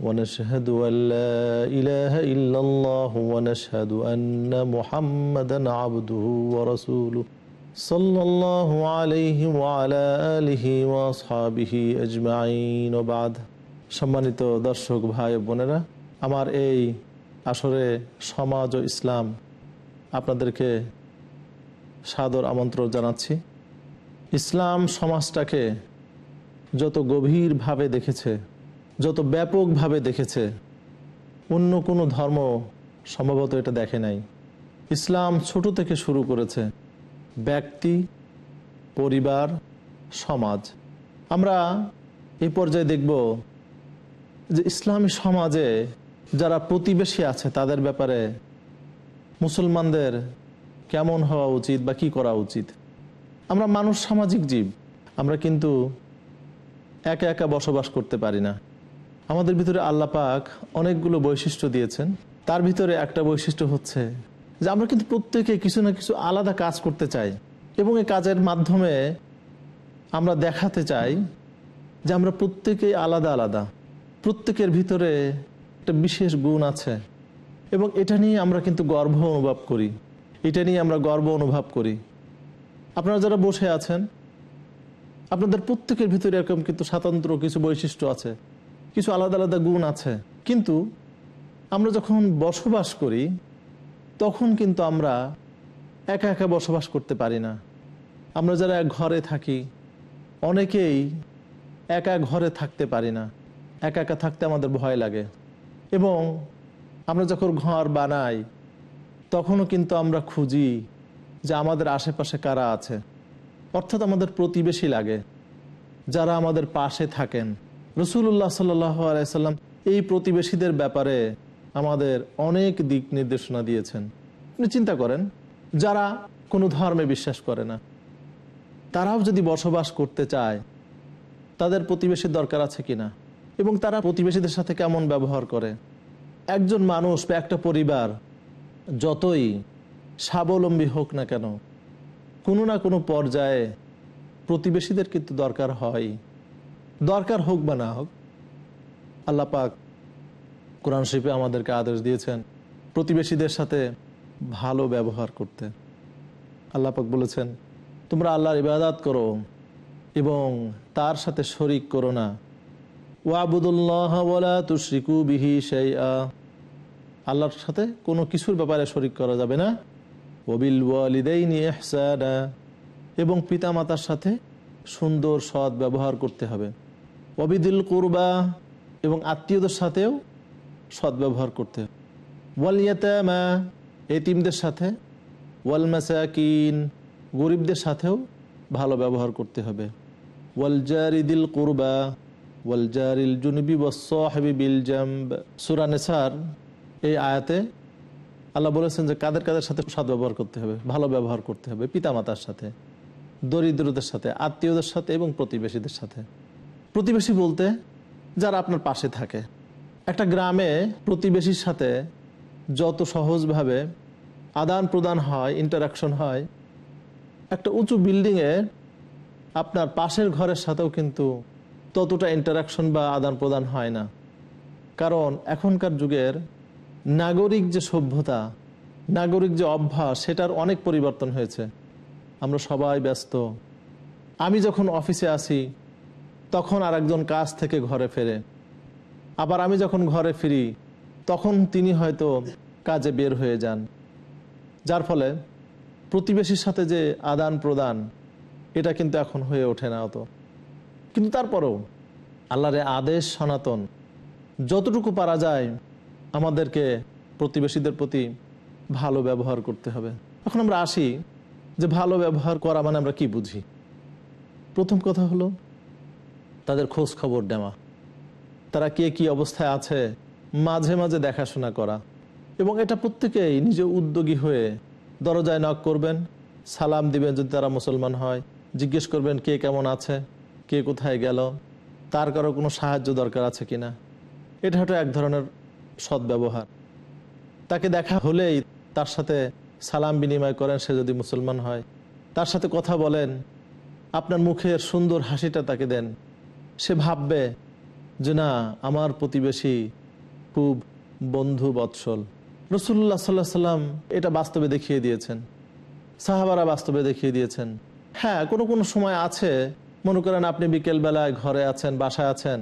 ونشهد أن لا إله إلا الله ونشهد أن محمدا عبده ورسوله صلى الله عليه وعلى آله وأصحابه أجمعين وبعد সম্মানিত দর্শক ভাই বোনেরা আমার এই আসরে সমাজ ও ইসলাম আপনাদেরকে সাদর আমন্ত্রণ জানাচ্ছি ইসলাম সমাজটাকে যত গভীরভাবে দেখেছে যত ব্যাপকভাবে দেখেছে, অন্য কোনো ধর্ম সম্ভবত এটা দেখে নাই। ইসলাম ছোট থেকে শুরু করেছে ব্যক্তি, পরিবার, সমাজ। আমরা এই পর্যায়ে দেখব যে ইসলামী সমাজে যারা প্রতিবেশী আছে, তাদের ব্যাপারে মুসলমানদের কেমন হওয়া উচিত বা কি করা উচিত। আমরা মানুষ সামাজিক জীব, আমরা কিন্তু একা একা বসবাস করতে পারি না। আমাদের ভিতরে আল্লাহ পাক অনেকগুলো বৈশিষ্ট্য দিয়েছেন। তার ভিতরে একটা বৈশিষ্ট্য হচ্ছে যে আমরা কিন্তু প্রত্যেকে কিছু না কিছু আলাদা কাজ করতে চাই এবং এই কাজের মাধ্যমে আমরা দেখাতে চাই যে আমরা প্রত্যেকেই আলাদা আলাদা। প্রত্যেকের ভিতরে একটা বিশেষ গুণ আছে এবং এটা নিয়ে আমরা কিন্তু গর্ব অনুভব করি। এটা নিয়ে আমরা গর্ব অনুভব করি। আপনারা যারা বসে আছেন, আপনাদের প্রত্যেকের ভিতরে এরকম কিন্তু স্বাতন্ত্র কিছু বৈশিষ্ট্য আছে। কিছু আলাদা আলাদা গুণ আছে। কিন্তু আমরা যখন বসবাস করি, তখন কিন্তু আমরা একা একা বসবাস করতে পারি না। আমরা যারা এক ঘরে থাকি, অনেকেই একা ঘরে থাকতে পারি না। একা একা থাকতে আমাদের ভয় লাগে। এবং আমরা যখন ঘর বানাই, তখনও কিন্তু আমরা খুঁজি যে আমাদের আশেপাশে কারা আছে। অর্থাৎ আমাদের প্রতিবেশী লাগে, যারা আমাদের পাশে থাকেন। রসুল্লাহ সাল্লাম এই প্রতিবেশীদের ব্যাপারে আমাদের অনেক দিক নির্দেশনা দিয়েছেন। আপনি চিন্তা করেন, যারা কোনো ধর্মে বিশ্বাস করে না, তারাও যদি বসবাস করতে চায়, তাদের প্রতিবেশীর দরকার আছে কিনা? এবং তারা প্রতিবেশীদের সাথে কেমন ব্যবহার করে? একজন মানুষ বা একটা পরিবার যতই স্বাবলম্বী হোক না কেন, কোনো না কোনো পর্যায়ে প্রতিবেশীদের কিন্তু দরকার হয়। দরকার হোক বা না হোক, আল্লাহ পাক কোরআন শিল্পে আমাদেরকে আদেশ দিয়েছেন প্রতিবেশীদের সাথে ভালো ব্যবহার করতে। আল্লাহ পাক বলেছেন, তোমরা আল্লাহর ইবাদাত করো এবং তার সাথে শরিক করো না। ওয়াবুদুল্লাহ তুশ্রিকু বিহি সেই আল্লাহর সাথে কোনো কিছুর ব্যাপারে শরিক করা যাবে না। ওবিল ওয়ালিদাইনি ইহসানা। এবং পিতামাতার সাথে সুন্দর সৎ ব্যবহার করতে হবে। অবিদিল কুরবা এবং আত্মীয়দের সাথেও সৎ ব্যবহার করতে হবে ওয়ালিয়াতামা এতিমদের সাথে। ওয়াল মাসাকিন, গরিবদের সাথেও ভালো ব্যবহার করতে হবে। ওয়ালজারিদিল কুরবা ওয়ালজারিল জুনবি ওয়াসহাবি বিল জাম্ব। সুরানেসার এই আয়াতে আল্লাহ বলেছেন যে কাদের কাদের সাথে সৎ ব্যবহার করতে হবে, ভালো ব্যবহার করতে হবে, পিতামাতার সাথে, দরিদ্রদের সাথে, আত্মীয়দের সাথে এবং প্রতিবেশীদের সাথে। প্রতিবেশী বলতে যারা আপনার পাশে থাকে। একটা গ্রামে প্রতিবেশীর সাথে যত সহজভাবে আদান প্রদান হয় ইন্টারাকশন হয়, একটা উঁচু বিল্ডিংয়ে আপনার পাশের ঘরের সাথেও কিন্তু ততটা ইন্টারাকশন বা আদান প্রদান হয় না। কারণ এখনকার যুগের নাগরিক যে সভ্যতা, নাগরিক যে অভ্যাস, সেটার অনেক পরিবর্তন হয়েছে। আমরা সবাই ব্যস্ত। আমি যখন অফিসে আসি তখন আর একজন কাজ থেকে ঘরে ফেরে। আবার আমি যখন ঘরে ফিরি, তখন তিনি হয়তো কাজে বের হয়ে যান। যার ফলে প্রতিবেশীর সাথে যে আদান প্রদান, এটা কিন্তু এখন হয়ে ওঠে না অত। কিন্তু তারপরেও আল্লাহর আদেশ সনাতন, যতটুকু পারা যায় আমাদেরকে প্রতিবেশীদের প্রতি ভালো ব্যবহার করতে হবে। এখন আমরা আসি যে ভালো ব্যবহার করা মানে আমরা কি বুঝি? প্রথম কথা হলো তাদের খোঁজ খবর নেওয়া তারা কে কি অবস্থায় আছে, মাঝে মাঝে দেখাশোনা করা। এবং এটা প্রত্যেকেই নিজে উদ্যোগী হয়ে দরজায় নক করবেন, সালাম দিবেন যদি তারা মুসলমান হয়, জিজ্ঞেস করবেন কে কেমন আছে, কে কোথায় গেল, তার কারও কোনো সাহায্য দরকার আছে কিনা। এটা হয়তো এক ধরনের সদ্ব্যবহার তাকে দেখা হলেই তার সাথে সালাম বিনিময় করেন সে যদি মুসলমান হয়। তার সাথে কথা বলেন, আপনার মুখের সুন্দর হাসিটা তাকে দেন। সে ভাববে যে না, আমার প্রতিবেশী খুব বন্ধু বৎসল। রসুল্লাহ সাল্লাহ সাল্লাম এটা বাস্তবে দেখিয়ে দিয়েছেন। সাহাবারা বাস্তবে দেখিয়ে দিয়েছেন। হ্যাঁ কোনো কোনো সময় আছে, মনে করেন আপনি বিকেলবেলায় ঘরে আছেন, বাসায় আছেন,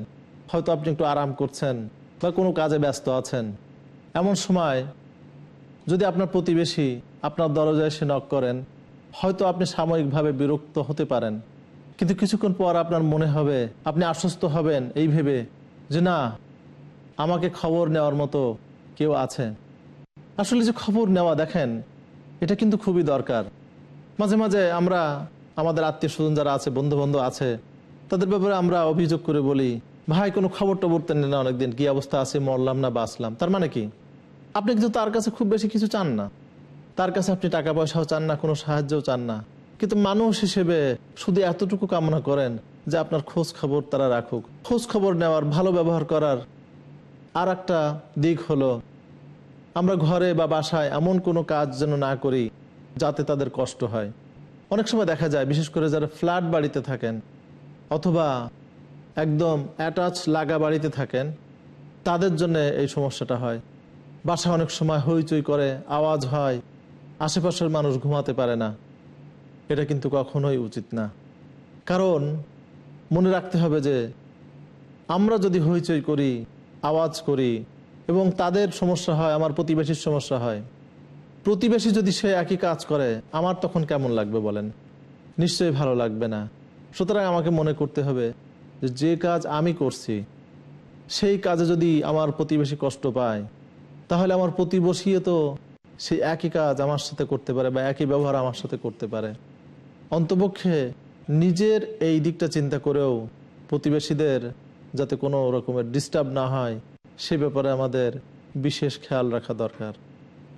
হয়তো আপনি একটু আরাম করছেন বা কোনো কাজে ব্যস্ত আছেন। এমন সময় যদি আপনার প্রতিবেশী আপনার দরজায় সে নক করেন, হয়তো আপনি সাময়িকভাবে বিরক্ত হতে পারেন। কিন্তু কিছুক্ষণ পর আপনার মনে হবে, আপনি আশ্বস্ত হবেন এই ভেবে যে না, আমাকে খবর নেওয়ার মতো কেউ আছে আসলে যে খবর নেওয়া, দেখেন, এটা কিন্তু খুবই দরকার। মাঝে মাঝে আমরা, আমাদের আত্মীয় স্বজন যারা আছে বন্ধু বান্ধব আছে, তাদের ব্যাপারে আমরা অভিযোগ করে বলি, ভাই, কোনো খবর টবর তেন না অনেকদিন, কি অবস্থা আছে? মরলাম না, বাঁচলাম। তার মানে কি? আপনি কিন্তু তার কাছে খুব বেশি কিছু চান না। তার কাছে আপনি টাকা পয়সাও চান না, কোনো সাহায্যও চান না। কিন্তু মানুষ হিসেবে শুধু এতটুকু কামনা করেন যে আপনার খোঁজ খবর তারা রাখুক। খোঁজ খবর নেওয়ার, ভালো ব্যবহার করার আর একটা দিক হলো, আমরা ঘরে বা বাসায় এমন কোনো কাজ যেন না করি যাতে তাদের কষ্ট হয়। অনেক সময় দেখা যায়, বিশেষ করে যারা ফ্ল্যাট বাড়িতে থাকেন অথবা একদম অ্যাটাচ লাগা বাড়িতে থাকেন, তাদের জন্য এই সমস্যাটা হয়। বাসা অনেক সময় হইচই করে, আওয়াজ হয়, আশেপাশের মানুষ ঘুমাতে পারে না। এটা কিন্তু কখনোই উচিত না। কারণ মনে রাখতে হবে যে আমরা যদি হইচই করি, আওয়াজ করি এবং তাদের সমস্যা হয়, আমার প্রতিবেশীর সমস্যা হয়, প্রতিবেশী যদি সে একই কাজ করে, আমার তখন কেমন লাগবে বলেন? নিশ্চয়ই ভালো লাগবে না। সুতরাং আমাকে মনে করতে হবে যে কাজ আমি করছি, সেই কাজে যদি আমার প্রতিবেশী কষ্ট পায়, তাহলে আমার প্রতিবেশীও তো সেই একই কাজ আমার সাথে করতে পারে বা একই ব্যবহার আমার সাথে করতে পারে। অন্তপক্ষে নিজের এই দিকটা চিন্তা করেও প্রতিবেশীদের যাতে কোনো রকমের ডিস্টার্ব না হয়, সে ব্যাপারে আমাদের বিশেষ খেয়াল রাখা দরকার।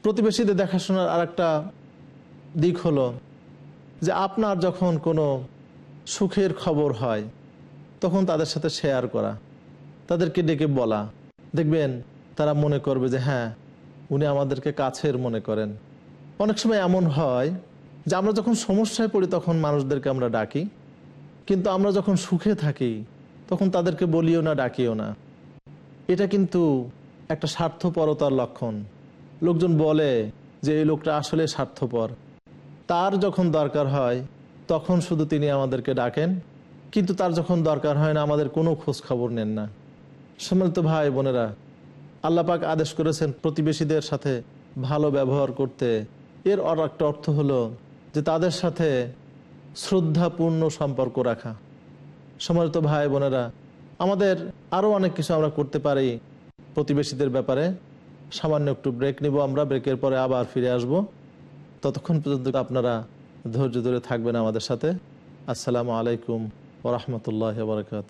প্রতিবেশীদের দেখাশোনার আর একটা দিক হলো যে আপনার যখন কোনো সুখের খবর হয়, তখন তাদের সাথে শেয়ার করা, তাদেরকে ডেকে বলা। দেখবেন তারা মনে করবে যে হ্যাঁ উনি আমাদেরকে কাছের মনে করেন। অনেক সময় এমন হয় যে আমরা যখন সমস্যায় পড়ি, তখন মানুষদেরকে আমরা ডাকি। কিন্তু আমরা যখন সুখে থাকি, তখন তাদেরকে বলিও না, ডাকিও না। এটা কিন্তু একটা স্বার্থপরতার লক্ষণ। লোকজন বলে যে, এই লোকটা আসলে স্বার্থপর। তার যখন দরকার হয়, তখন শুধু তিনি আমাদেরকে ডাকেন। কিন্তু তার যখন দরকার হয় না, আমাদের কোনো খোঁজ খবর নেন না। সম্মানিত ভাই বোনেরা আল্লাপাক আদেশ করেছেন প্রতিবেশীদের সাথে ভালো ব্যবহার করতে। এর একটা অর্থ হলো যে তাদের সাথে শ্রদ্ধাপূর্ণ সম্পর্ক রাখা। সম্মানিত ভাই বোনেরা, আমাদের আরও অনেক কিছু আমরা করতে পারি প্রতিবেশীদের ব্যাপারে। সামান্য একটু ব্রেক নিব আমরা ব্রেকের পরে আবার ফিরে আসব। ততক্ষণ পর্যন্ত আপনারা ধৈর্য ধরে থাকবেন আমাদের সাথে। আসসালামু আলাইকুম ওরহমতুল্লাহ বরকাত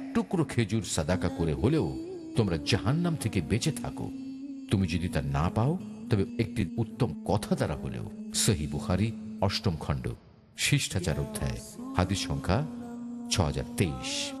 টুকরো খেজুর সাদাকা করে হলেও তোমরা জাহান্নাম থেকে বেঁচে থাকো। তুমি যদি তা না পাও, তবে একটি উত্তম কথা দ্বারা হলেও সহি বুহারি অষ্টম খণ্ড, শিষ্টাচার অধ্যায়, হাদিস সংখ্যা ছ হাজার তেইশ।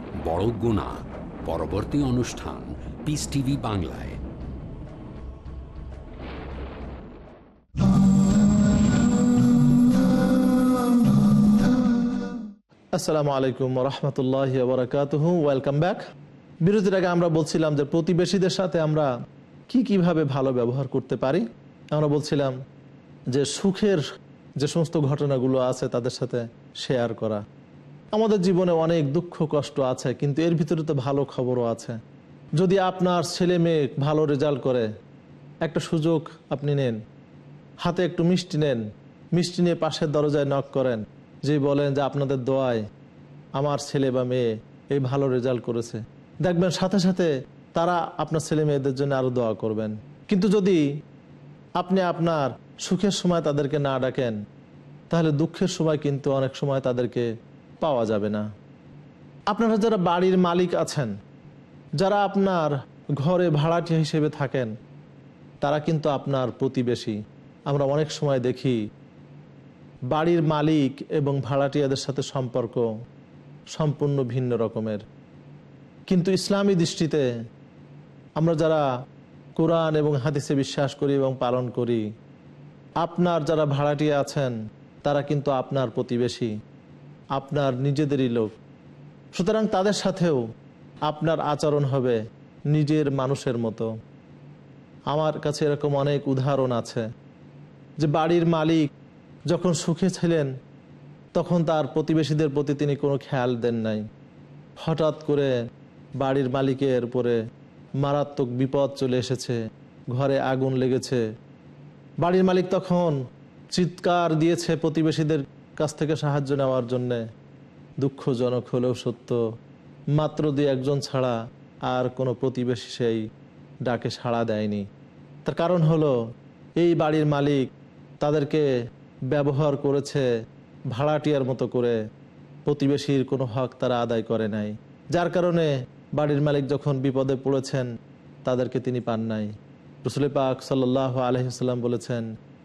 বড় গুণা। পরবর্তী অনুষ্ঠান পিস টিভি বাংলায়। আসসালামু আলাইকুম রহমতুল্লাহ বরকাতহ ওয়েলকাম ব্যাক। বিরতির আগে আমরা বলছিলাম যে প্রতিবেশীদের সাথে আমরা কি কীভাবে ভালো ব্যবহার করতে পারি? আমরা বলছিলাম যে সুখের যে সমস্ত ঘটনাগুলো আছে তাদের সাথে শেয়ার করা। আমাদের জীবনে অনেক দুঃখ, কষ্ট আছে, কিন্তু এর ভিতরে তো ভালো খবরও আছে। যদি আপনার ছেলে মেয়ে ভালো রেজাল্ট করে, একটা সুযোগ আপনি নেন। হাতে একটু মিষ্টি নেন। মিষ্টি নিয়ে পাশের দরজায় নক করেন। যে বলেন যে আপনাদের দোয়ায় আমার ছেলে বা মেয়ে এই ভালো রেজাল্ট করেছে। দেখবেন সাথে সাথে তারা আপনার ছেলে মেয়েদের জন্য আরও দোয়া করবেন। কিন্তু যদি আপনি আপনার সুখের সময় তাদেরকে না ডাকেন, তাহলে দুঃখের সময় কিন্তু অনেক সময় তাদেরকে পাওয়া যাবে না। আপনারা যারা বাড়ির মালিক আছেন, যারা আপনার ঘরে ভাড়াটিয়া হিসেবে থাকেন, তারা কিন্তু আপনার প্রতিবেশী। আমরা অনেক সময় দেখি বাড়ির মালিক এবং ভাড়াটিয়াদের সাথে সম্পর্ক সম্পূর্ণ ভিন্ন রকমের। কিন্তু ইসলামী দৃষ্টিতে আমরা যারা কোরআন এবং হাদিসে বিশ্বাস করি এবং পালন করি, আপনার যারা ভাড়াটিয়া আছেন, তারা কিন্তু আপনার প্রতিবেশী। আপনার নিজেদেরই লোক। সুতরাং তাদের সাথেও আপনার আচরণ হবে নিজের মানুষের মতো। আমার কাছে এরকম অনেক উদাহরণ আছে, যে বাড়ির মালিক যখন সুখে ছিলেন, তখন তার প্রতিবেশীদের প্রতি তিনি কোনো খেয়াল দেন নাই। হঠাৎ করে বাড়ির মালিকের উপরে মারাত্মক বিপদ চলে এসেছে, ঘরে আগুন লেগেছে। বাড়ির মালিক তখন চিৎকার দিয়েছে প্রতিবেশীদের কাছ থেকে সাহায্য নেওয়ার জন্যে দুঃখজনক হলেও সত্য, মাত্র দুই একজন ছাড়া আর কোনো প্রতিবেশী সেই ডাকে সাড়া দেয়নি। তার কারণ হলো, এই বাড়ির মালিক তাদেরকে ব্যবহার করেছে ভাড়াটিয়ার মতো করে, প্রতিবেশীর কোনো হক তারা আদায় করে নাই। যার কারণে বাড়ির মালিক যখন বিপদে পড়েছেন, তাদেরকে তিনি পান নাই। রসুল পাক সাল্লাহ আলহিসাল্লাম বলেছেন,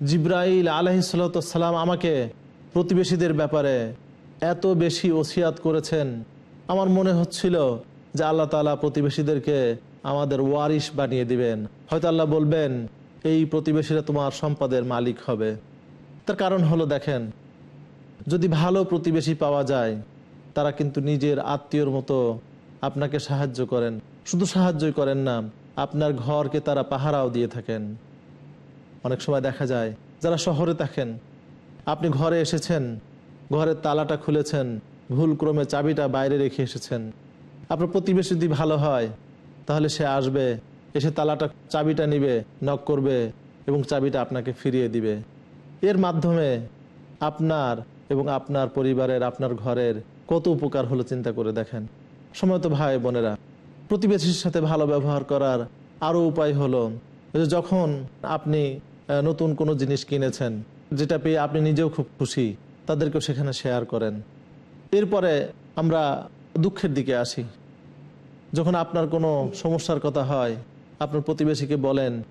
জিব্রাইল আলহিসাল্লাম আমাকে প্রতিবেশীদের ব্যাপারে এত বেশি ওসিয়াত করেছেন। আমার মনে হচ্ছিল যে আল্লাহ তালা প্রতিবেশীদেরকে আমাদের ওয়ারিশ বানিয়ে দিবেন। হয়তো আল্লাহ বলবেন, এই প্রতিবেশীরা তোমার সম্পদের মালিক হবে। তার কারণ হলো, দেখেন, যদি ভালো প্রতিবেশী পাওয়া যায়, তারা কিন্তু নিজের আত্মীয়র মতো আপনাকে সাহায্য করেন। শুধু সাহায্যই করেন না, আপনার ঘরকে তারা পাহারাও দিয়ে থাকেন। অনেক সময় দেখা যায়, যারা শহরে থাকেন আপনি ঘরে এসেছেন, ঘরের তালাটা খুলেছেন, ভুলক্রমে চাবিটা বাইরে রেখে এসেছেন। আপনার প্রতিবেশী যদি ভালো হয়, তাহলে সে আসবে, এসে তালাটা, চাবিটা নিবে নক করবে এবং চাবিটা আপনাকে ফিরিয়ে দিবে। এর মাধ্যমে আপনার এবং আপনার পরিবারের, আপনার ঘরের কত উপকার হলো চিন্তা করে দেখেন। সময় তো ভাই বোনেরা, প্রতিবেশীর সাথে ভালো ব্যবহার করার আরও উপায় হলো যখন আপনি নতুন কোনো জিনিস কিনেছেন যেটা পেয়ে আপনি নিজেও খুব খুশি, তাদেরকেও সেখানে শেয়ার করেন। এরপরে আমরা দুঃখের দিকে আসি। যখন আপনার কোনো সমস্যার কথা হয়, আপনার প্রতিবেশীকে বলেন,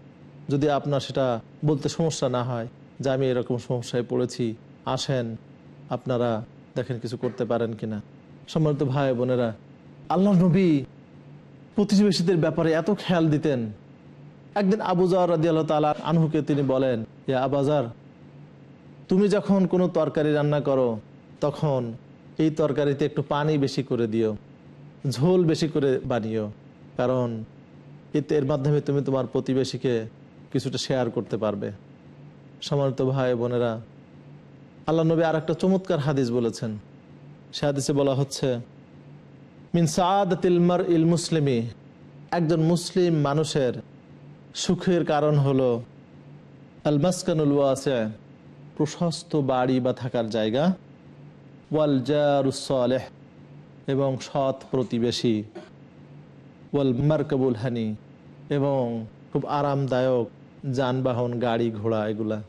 যদি আপনার সেটা বলতে সমস্যা না হয়, যে আমি এরকম সমস্যায় পড়েছি, আসেন, আপনারা দেখেন কিছু করতে পারেন কিনা। সম্মানিত ভাই বোনেরা, আল্লাহ নবী প্রতিবেশীদের ব্যাপারে এত খেয়াল দিতেন। একদিন আবুজার রাজি আল্লাহ তালা আনহুকে তিনি বলেন, ইয়া আবাজার তুমি যখন কোনো তরকারি রান্না করো, তখন এই তরকারিতে একটু পানি বেশি করে দিও, ঝোল বেশি করে বানিও। কারণ এতে এর মাধ্যমে তুমি তোমার প্রতিবেশীকে কিছুটা শেয়ার করতে পারবে। সমানিত ভাই বোনেরা আল্লাহ নবী আর একটা চমৎকার হাদিস বলেছেন। সে হাদিসে বলা হচ্ছে, মিন সাদাতিলমার ইল মুসলিমি একজন মুসলিম মানুষের সুখের কারণ হলো, আল মাসকানুল ওয়াসে প্রশস্ত বাড়ি বা থাকার জায়গা। ওয়াল জারুসলেহ এবং সৎ প্রতিবেশী। ওয়াল মার্কাবুল হানি, এবং খুব আরামদায়ক যানবাহন, গাড়ি ঘোড়া এগুলা।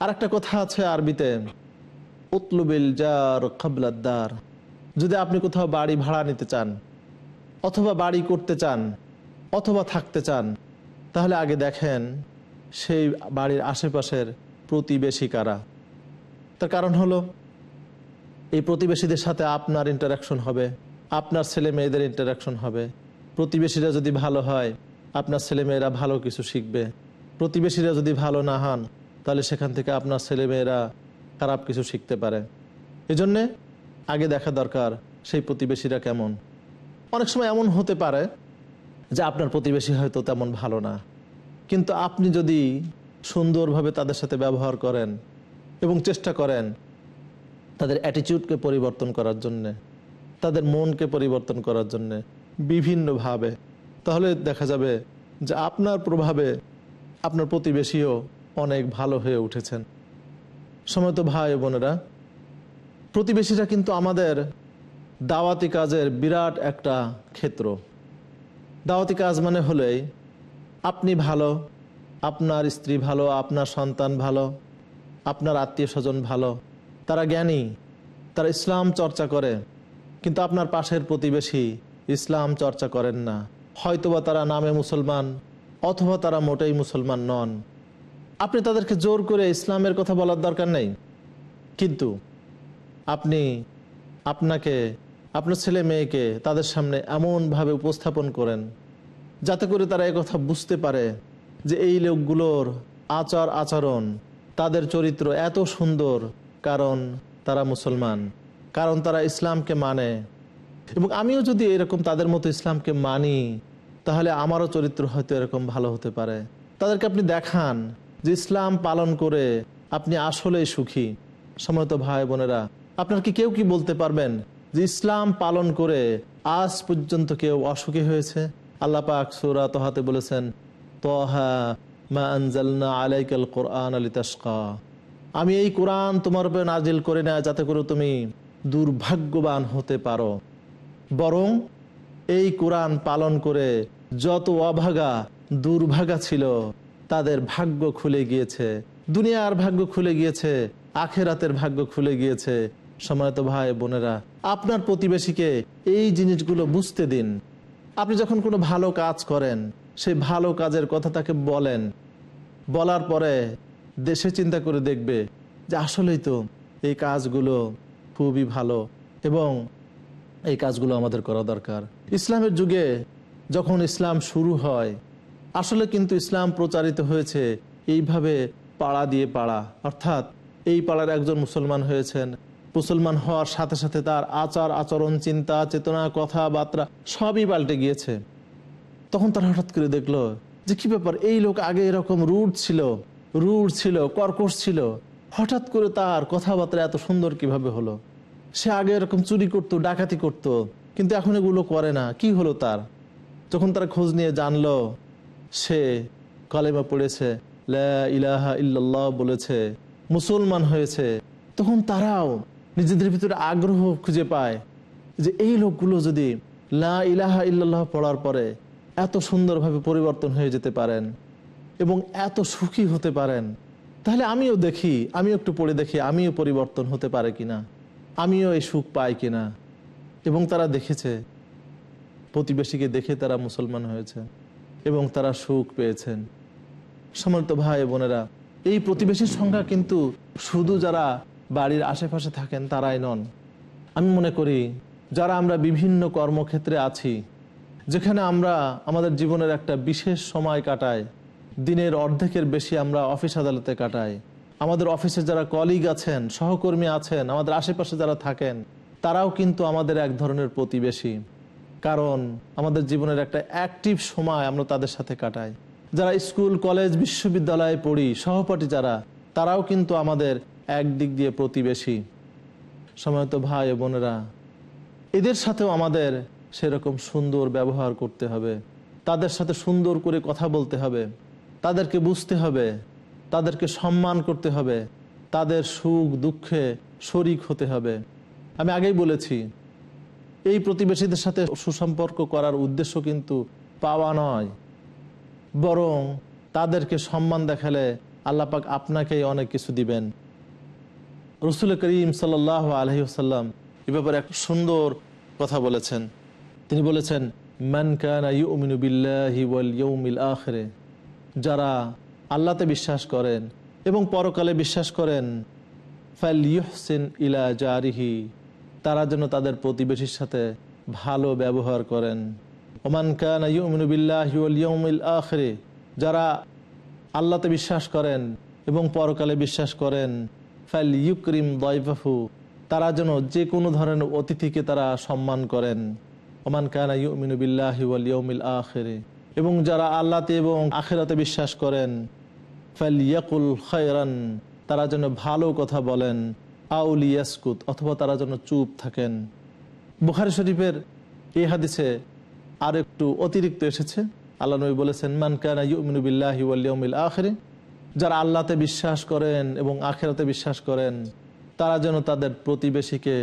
আর একটা কথা আছে আরবিতে, উতলুবিল জার খাবলাদ্দার যদি আপনি কোথাও বাড়ি ভাড়া নিতে চান, অথবা বাড়ি করতে চান, অথবা থাকতে চান, তাহলে আগে দেখেন সেই বাড়ির আশেপাশের প্রতিবেশী কারা তার কারণ হলো, এই প্রতিবেশীদের সাথে আপনার ইন্টারাকশন হবে, আপনার ছেলে মেয়েদের ইন্টারাকশন হবে। প্রতিবেশীরা যদি ভালো হয়, আপনার ছেলে মেয়েরা ভালো কিছু শিখবে। প্রতিবেশীরা যদি ভালো না হন, তাহলে সেখান থেকে আপনার ছেলে মেয়েরা খারাপ কিছু শিখতে পারে। এজন্যে আগে দেখা দরকার, সেই প্রতিবেশীরা কেমন। অনেক সময় এমন হতে পারে যে আপনার প্রতিবেশী হয়তো তেমন ভালো না। কিন্তু আপনি যদি সুন্দরভাবে তাদের সাথে ব্যবহার করেন এবং চেষ্টা করেন তাদের অ্যাটিটিউডকে পরিবর্তন করার জন্যে, তাদের মনকে পরিবর্তন করার জন্যে বিভিন্নভাবে। তাহলে দেখা যাবে যে আপনার প্রভাবে আপনার প্রতিবেশীও অনেক ভালো হয়ে উঠেছেন। সময়ত ভাই বোনেরা, প্রতিবেশীরা কিন্তু আমাদের দাওয়াতি কাজের বিরাট একটা ক্ষেত্র। দাওয়াতি কাজ মানে হলেই আপনি ভালো আপনার স্ত্রী ভালো, আপনার সন্তান ভালো, আপনার আত্মীয় স্বজন ভালো, তারা জ্ঞানী, তারা ইসলাম চর্চা করে, কিন্তু আপনার পাশের প্রতিবেশী ইসলাম চর্চা করেন না। হয়তোবা তারা নামে মুসলমান, অথবা তারা মোটেই মুসলমান নন। আপনি তাদেরকে জোর করে ইসলামের কথা বলার দরকার নেই। কিন্তু আপনি আপনাকে, আপনার ছেলে মেয়েকে তাদের সামনে এমনভাবে উপস্থাপন করেন, যাতে করে তারা কথা বুঝতে পারে। যে এই লোকগুলোর আচার আচরণ তাদের চরিত্র এত সুন্দর, কারণ তারা মুসলমান, কারণ তারা ইসলামকে মানে। এবং আমিও যদি এরকম তাদের মতো ইসলামকে মানি, তাহলে আমারও চরিত্র হয়তো এরকম ভালো হতে পারে। তাদেরকে আপনি দেখান যে ইসলাম পালন করে আপনি আসলেই সুখী। সময়ত ভাই বোনেরা, আপনার কি কেউ কি বলতে পারবেন যে ইসলাম পালন করে আজ পর্যন্ত কেউ অসুখী হয়েছে? আল্লাহ পাক সুরা তোহাতে বলেছেন আমি এই কোরআন তোমার উপরে নাজিল করে নেয় যাতে করে তুমি দুর্ভাগ্যবান হতে পারো। বরং এই কোরআন পালন করে যত অভাগা, দুর্ভাগা ছিল, তাদের ভাগ্য খুলে গিয়েছে। দুনিয়ার ভাগ্য খুলে গিয়েছে, আখেরাতের ভাগ্য খুলে গিয়েছে। সময়ত ভাই বোনেরা, আপনার প্রতিবেশীকে এই জিনিসগুলো বুঝতে দিন। আপনি যখন কোনো ভালো কাজ করেন সেই ভালো কাজের কথা তাকে বলেন। বলার পরে দেশে চিন্তা করে দেখবে যে আসলেই তো এই কাজগুলো খুবই ভালো এবং এই কাজগুলো আমাদের করা দরকার। ইসলামের যুগে যখন ইসলাম শুরু হয়, আসলে কিন্তু ইসলাম প্রচারিত হয়েছে এইভাবে পাড়া দিয়ে পাড়া। অর্থাৎ এই পাড়ার একজন মুসলমান হয়েছেন। মুসলমান হওয়ার সাথে সাথে তার আচার আচরণ চিন্তা চেতনা কথাবার্তা সবই পাল্টে গিয়েছে। তখন তারা হঠাৎ করে দেখল যে কি ব্যাপার? এই লোক আগে এরকম রুট ছিল রুট ছিল, কর্কশ ছিল। হঠাৎ করে তার কথাবার্তা এত সুন্দর কীভাবে হলো? সে আগে এরকম চুরি করত, ডাকাতি করত, কিন্তু এখন এগুলো করে না। কি হলো তার? যখন তারা খোঁজ নিয়ে জানলো, সে কলেমা পড়েছে ইলাহা ইল্লাল্লাহ বলেছে, মুসলমান হয়েছে। তখন তারাও নিজেদের ভিতরে আগ্রহ খুঁজে পায় যে এই লোকগুলো যদি লা ইলাহা ইল্লাল্লাহ পড়ার পরে এত সুন্দরভাবে পরিবর্তন হয়ে যেতে পারেন এবং এত সুখী হতে পারেন, তাহলে আমিও দেখি, আমিও একটু পড়ে দেখি আমিও পরিবর্তন হতে পারে কিনা, আমিও এই সুখ পাই কিনা। এবং তারা দেখেছে, প্রতিবেশীকে দেখে তারা মুসলমান হয়েছে এবং তারা সুখ পেয়েছেন। সমর্থ ভাই বোনেরা, এই প্রতিবেশীর সংখ্যা কিন্তু শুধু যারা বাড়ির আশেপাশে থাকেন তারাই নন। আমি মনে করি, যারা আমরা বিভিন্ন কর্মক্ষেত্রে আছি যেখানে আমরা আমাদের জীবনের একটা বিশেষ সময় কাটাই, দিনের অর্ধেকের বেশি আমরা অফিস আদালতে কাটাই। আমাদের অফিসে যারা কলিগ আছেন, সহকর্মী আছেন, আমাদের আশেপাশে যারা থাকেন, তারাও কিন্তু আমাদের এক ধরনের প্রতিবেশী। কারণ আমাদের জীবনের একটা অ্যাক্টিভ সময় আমরা তাদের সাথে কাটাই। যারা স্কুল, কলেজ, বিশ্ববিদ্যালয়ে পড়ি, সহপাঠী যারা, তারাও কিন্তু আমাদের একদিক দিয়ে প্রতিবেশী। সময়ত ভাই বোনেরা, এদের সাথেও আমাদের সেরকম সুন্দর ব্যবহার করতে হবে। তাদের সাথে সুন্দর করে কথা বলতে হবে। তাদেরকে বুঝতে হবে। তাদেরকে সম্মান করতে হবে। তাদের সুখ দুঃখে শরিক হতে হবে। আমি আগেই বলেছি, এই প্রতিবেশীদের সাথে সুসম্পর্ক করার উদ্দেশ্য কিন্তু পাওয়া নয়। বরং তাদেরকে সম্মান দেখালে আল্লাপাক আপনাকেই অনেক কিছু দিবেন। রসুল করিম সাল আলহিসাল্লাম এ ব্যাপারে এক সুন্দর কথা বলেছেন। তিনি বলেছেন ইয়াউমিল আখিরে যারা আল্লাতে বিশ্বাস করেন এবং পরকালে বিশ্বাস করেন, ফাল ইউহসিন ইলা জারিহি তারা যেন তাদের প্রতিবেশীর সাথে ভালো ব্যবহার করেন। ওমান কানা ইউমিনু ইয়াউমিল আখিরে যারা আল্লাতে বিশ্বাস করেন এবং পরকালে বিশ্বাস করেন, ফাল ইউক্রিম দয়ফাফু তারা যেন যে কোনো ধরনের অতিথিকে তারা সম্মান করেন। ওমান কানা ইউমিনু বিল্লাহি ওয়াল ইয়াউমিল আখিরে। এবং যারা আল্লাহতে এবং আখেরাতে বিশ্বাস করেন ফাল ইয়াকুল খয়রান, তারা যেন ভালো কথা বলেন আউল ইয়াসকুত অথবা তারা যেন চুপ থাকেন। বুখারি শরীফের এই হাদিসে আর একটু অতিরিক্ত এসেছে। আল্লাহ নবী বলেছেন, মান কানা ইউমিনু বিল্লাহি ওয়াল ইয়াউমিল আখিরে যারা আল্লাহতে বিশ্বাস করেন এবং আখেরাতে বিশ্বাস করেন, তারা যেন তাদের প্রতিবেশীকে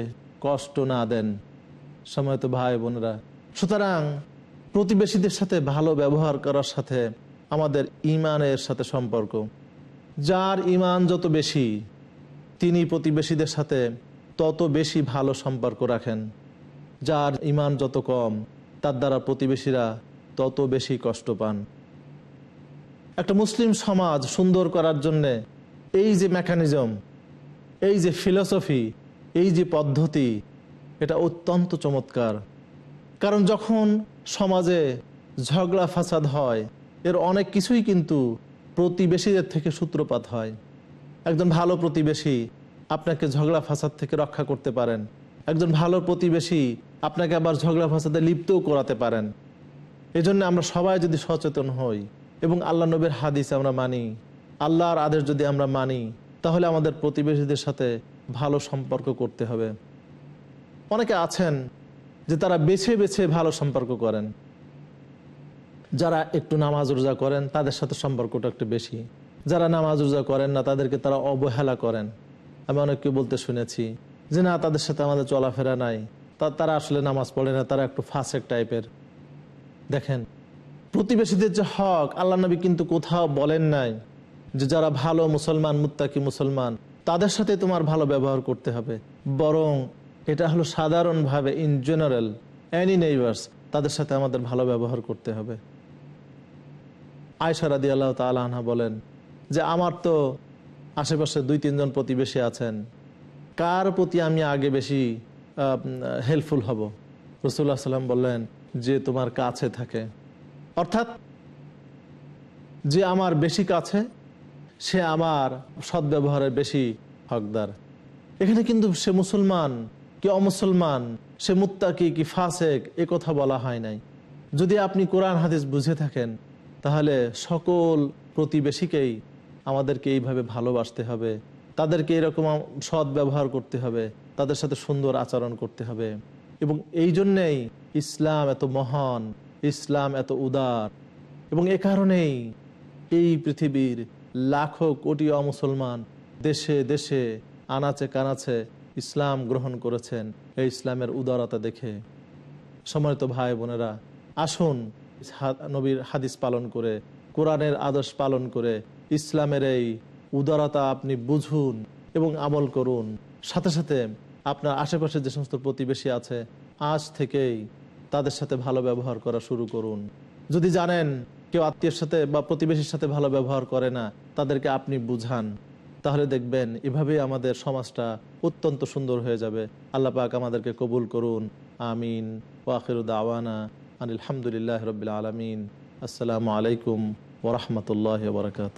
কষ্ট না দেন। সময়ত ভাই বোনেরা। সুতরাং প্রতিবেশীদের সাথে ভালো ব্যবহার করার সাথে আমাদের ইমানের সাথে সম্পর্ক। যার ইমান যত বেশি, তিনি প্রতিবেশীদের সাথে তত বেশি ভালো সম্পর্ক রাখেন। যার ইমান যত কম, তার দ্বারা প্রতিবেশীরা তত বেশি কষ্ট পান। একটা মুসলিম সমাজ সুন্দর করার জন্যে এই যে মেকানিজম এই যে ফিলসফি এই যে পদ্ধতি এটা অত্যন্ত চমৎকার। কারণ যখন সমাজে ঝগড়া ফাসাদ হয়, এর অনেক কিছুই কিন্তু প্রতিবেশীদের থেকে সূত্রপাত হয়। একজন ভালো প্রতিবেশী আপনাকে ঝগড়া ফাসাদ থেকে রক্ষা করতে পারেন। একজন ভালো প্রতিবেশী আপনাকে আবার ঝগড়া ফাসাদে লিপ্তও করাতে পারেন। এজন্য আমরা সবাই যদি সচেতন হই এবং আল্লাহ নবীর হাদিস আমরা মানি, আল্লাহর আদেশ যদি আমরা মানি, তাহলে আমাদের প্রতিবেশীদের সাথে ভালো সম্পর্ক করতে হবে। অনেকে আছেন যে তারা বেছে বেছে ভালো সম্পর্ক করেন। যারা একটু নামাজ রোজা করেন, তাদের সাথে সম্পর্কটা একটু বেশি। যারা নামাজ রোজা করেন না, তাদেরকে তারা অবহেলা করেন। আমি অনেককে বলতে শুনেছি যে, না, তাদের সাথে আমাদের চলাফেরা নাই। তা, তারা আসলে নামাজ পড়ে না, তারা একটু ফাঁসেক টাইপের। দেখেন, প্রতিবেশীদের যে হক, আল্লাহ নবী কিন্তু কোথাও বলেন নাই যে, যারা ভালো মুসলমান, মুত্তাকি মুসলমান, তাদের সাথে তোমার ভালো ব্যবহার করতে হবে। বরং এটা হলো সাধারণভাবে ইন জেনারেল অ্যানি নেইবার্স তাদের সাথে আমাদের ভালো ব্যবহার করতে হবে। আয়সা রাদি আল্লাহ তালহা বলেন যে, আমার তো আশেপাশে দুই, তিনজন প্রতিবেশী আছেন। কার প্রতি আমি আগে বেশি হেল্পফুল হব? রসুল্লাহ সাল্লাম বললেন যে তোমার কাছে থাকে। অর্থাৎ, যে আমার বেশি কাছে, সে আমার সদ্ব্যবহারের বেশি হকদার। এখানে কিন্তু সে মুসলমান কি অমুসলমান, সে মুত্তাকি কি ফাসেক, এ কথা বলা হয় নাই। যদি আপনি কোরআন হাদিস বুঝে থাকেন, তাহলে সকল প্রতিবেশীকেই আমাদেরকে এইভাবে ভালোবাসতে হবে। তাদেরকে এরকম সৎ ব্যবহার করতে হবে, তাদের সাথে সুন্দর আচরণ করতে হবে। এবং এই জন্যেই ইসলাম এত মহান, ইসলাম এত উদার। এবং এ কারণেই এই পৃথিবীর লাখো কোটি অমুসলমান দেশে দেশে, আনাচে কানাচে ইসলাম গ্রহণ করেছেন এই ইসলামের উদারতা দেখে। সম্মানিত ভাই বোনেরা, আসুন নবীর হাদিস পালন করে, কোরআনের আদর্শ পালন করে, ইসলামের এই উদারতা আপনি বুঝুন এবং আমল করুন। সাথে সাথে আপনার আশেপাশে যে সমস্ত প্রতিবেশী আছে, আজ থেকেই তাদের সাথে ভালো ব্যবহার করা শুরু করুন। যদি জানেন কেউ আত্মীয়ের সাথে বা প্রতিবেশীর সাথে ভালো ব্যবহার করে না, তাদেরকে আপনি বুঝান। তাহলে দেখবেন এভাবেই আমাদের সমাজটা অত্যন্ত সুন্দর হয়ে যাবে। আল্লাহ পাক আমাদেরকে কবুল করুন। আমিন। ওয়াখিরুদ আওয়ানা আলহামদুলিল্লাহ রবিল আলমিন। আসসালামু আলাইকুম ওরহমতুল্লাহ বরকাত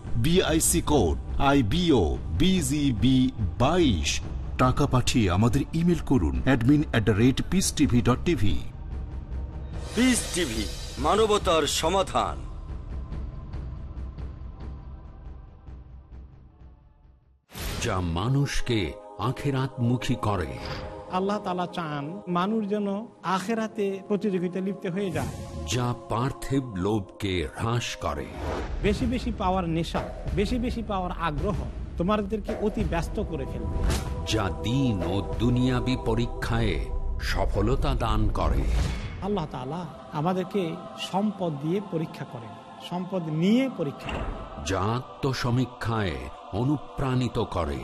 BIC code I BO BGB বাইশ টাকা পাঠিয়ে আমাদের ইমেল করুন admin at the rate peace TV dot TV peace TV মানবতার সমাধান। যা মানুষকে আখেরাতমুখী করে। আল্লাহ তালা চান মানুষ যেন আখেরাতে প্রতিযোগিতা লিপ্ত হয়ে যায়। যা পার্থিব লোভকে হ্রাস করে। বেশি বেশি পাওয়ার নেশা বেশি বেশি পাওয়ার আগ্রহ তোমাদেরকে অতি ব্যস্ত করে ফেলবে। যা দিন ও দুনিয়াবি পরীক্ষায় সফলতা দান করে। আল্লাহ তালা আমাদেরকে সম্পদ দিয়ে পরীক্ষা করেন সম্পদ নিয়ে পরীক্ষা করেন। যা আত্মসমীক্ষায় অনুপ্রাণিত করে।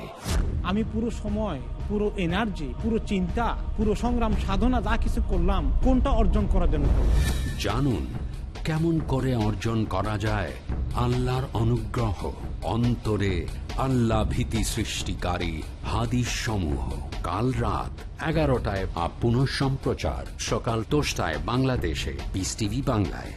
আমি পুরো সময় পুরো এনার্জি পুরো চিন্তা পুরো সংগ্রাম সাধনা যা কিছু করলাম কোনটা অর্জন করার জন্য জানুন কেমন করে অর্জন করা যায়? আল্লাহর অনুগ্রহ, অন্তরে আল্লাহ ভীতি সৃষ্টিকারী হাদিস সমূহ কাল রাত এগারোটায় বা পুনঃ সম্প্রচার সকাল দশটায় বাংলাদেশে। বিস টিভি বাংলায়।